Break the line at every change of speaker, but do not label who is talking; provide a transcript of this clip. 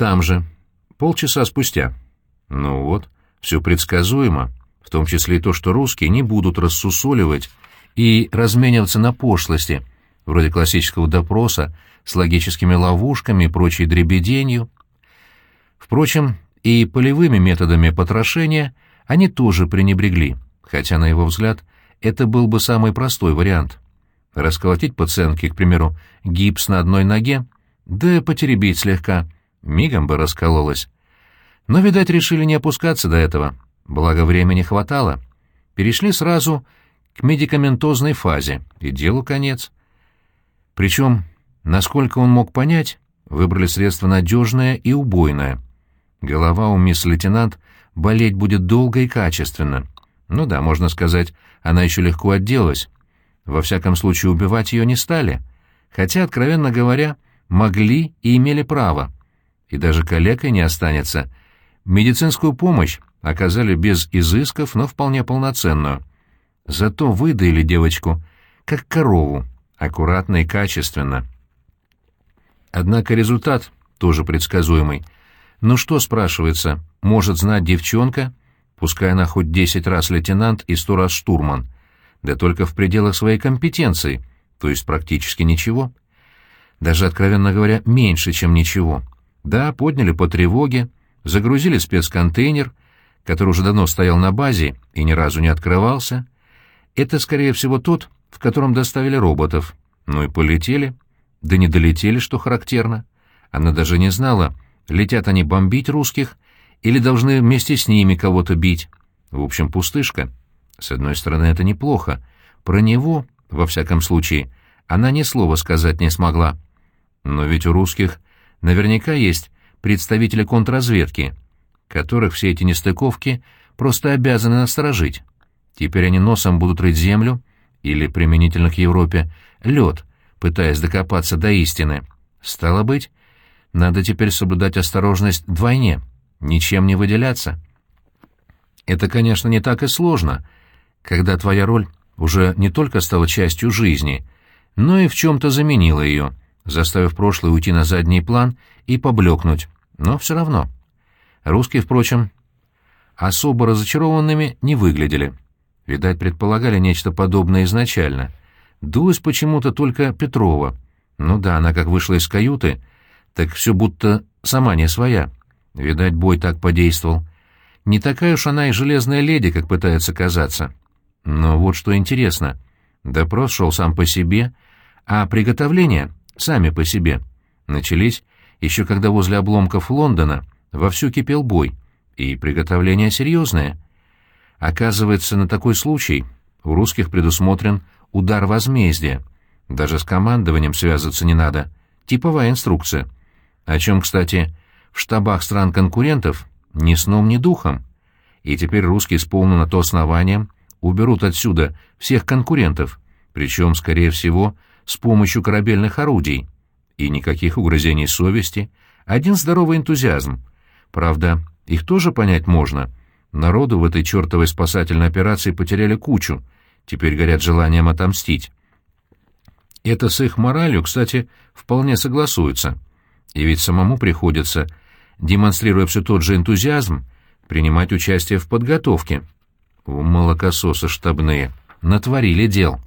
там же, полчаса спустя. Ну вот, все предсказуемо, в том числе и то, что русские не будут рассусоливать и размениваться на пошлости, вроде классического допроса с логическими ловушками и прочей дребеденью. Впрочем, и полевыми методами потрошения они тоже пренебрегли, хотя, на его взгляд, это был бы самый простой вариант. Расколотить пациентке, к примеру, гипс на одной ноге, да потеребить слегка, мигом бы раскололась. Но, видать, решили не опускаться до этого, благо времени хватало. Перешли сразу к медикаментозной фазе, и делу конец. Причем, насколько он мог понять, выбрали средство надежное и убойное. Голова у мисс лейтенант болеть будет долго и качественно. Ну да, можно сказать, она еще легко отделалась. Во всяком случае, убивать ее не стали. Хотя, откровенно говоря, могли и имели право. И даже калекой не останется. Медицинскую помощь оказали без изысков, но вполне полноценную. Зато выдаили девочку, как корову, аккуратно и качественно. Однако результат тоже предсказуемый. Ну что, спрашивается, может знать девчонка, пускай она хоть десять раз лейтенант и сто раз штурман, да только в пределах своей компетенции, то есть практически ничего. Даже, откровенно говоря, меньше, чем ничего. Да, подняли по тревоге, загрузили спецконтейнер, который уже давно стоял на базе и ни разу не открывался. Это, скорее всего, тот, в котором доставили роботов. Ну и полетели. Да не долетели, что характерно. Она даже не знала, летят они бомбить русских или должны вместе с ними кого-то бить. В общем, пустышка. С одной стороны, это неплохо. Про него, во всяком случае, она ни слова сказать не смогла. Но ведь у русских наверняка есть представители контрразведки, которых все эти нестыковки просто обязаны насторожить. Теперь они носом будут рыть землю, или, применительно к Европе, лед, пытаясь докопаться до истины. Стало быть, надо теперь соблюдать осторожность вдвойне, ничем не выделяться. Это, конечно, не так и сложно, когда твоя роль уже не только стала частью жизни, но и в чем-то заменила ее, заставив прошлое уйти на задний план и поблекнуть, но все равно. Русские, впрочем, особо разочарованными не выглядели. Видать, предполагали нечто подобное изначально. Дулась почему-то только Петрова. Ну да, она как вышла из каюты, так все будто сама не своя. Видать, бой так подействовал. Не такая уж она и железная леди, как пытается казаться. Но вот что интересно. Допрос шел сам по себе, а приготовления — сами по себе. Начались еще когда возле обломков Лондона вовсю кипел бой, и приготовления серьезные. Оказывается, на такой случай у русских предусмотрен удар возмездия. Даже с командованием связываться не надо. Типовая инструкция. О чем, кстати, в штабах стран-конкурентов ни сном, ни духом. И теперь русские с полным на то основанием уберут отсюда всех конкурентов, причем, скорее всего, с помощью корабельных орудий. И никаких угрызений совести, один здоровый энтузиазм. Правда, их тоже понять можно. Народу в этой чертовой спасательной операции потеряли кучу, теперь горят желанием отомстить. Это с их моралью, кстати, вполне согласуется. И ведь самому приходится, демонстрируя все тот же энтузиазм, принимать участие в подготовке. У молокососы штабные натворили дел.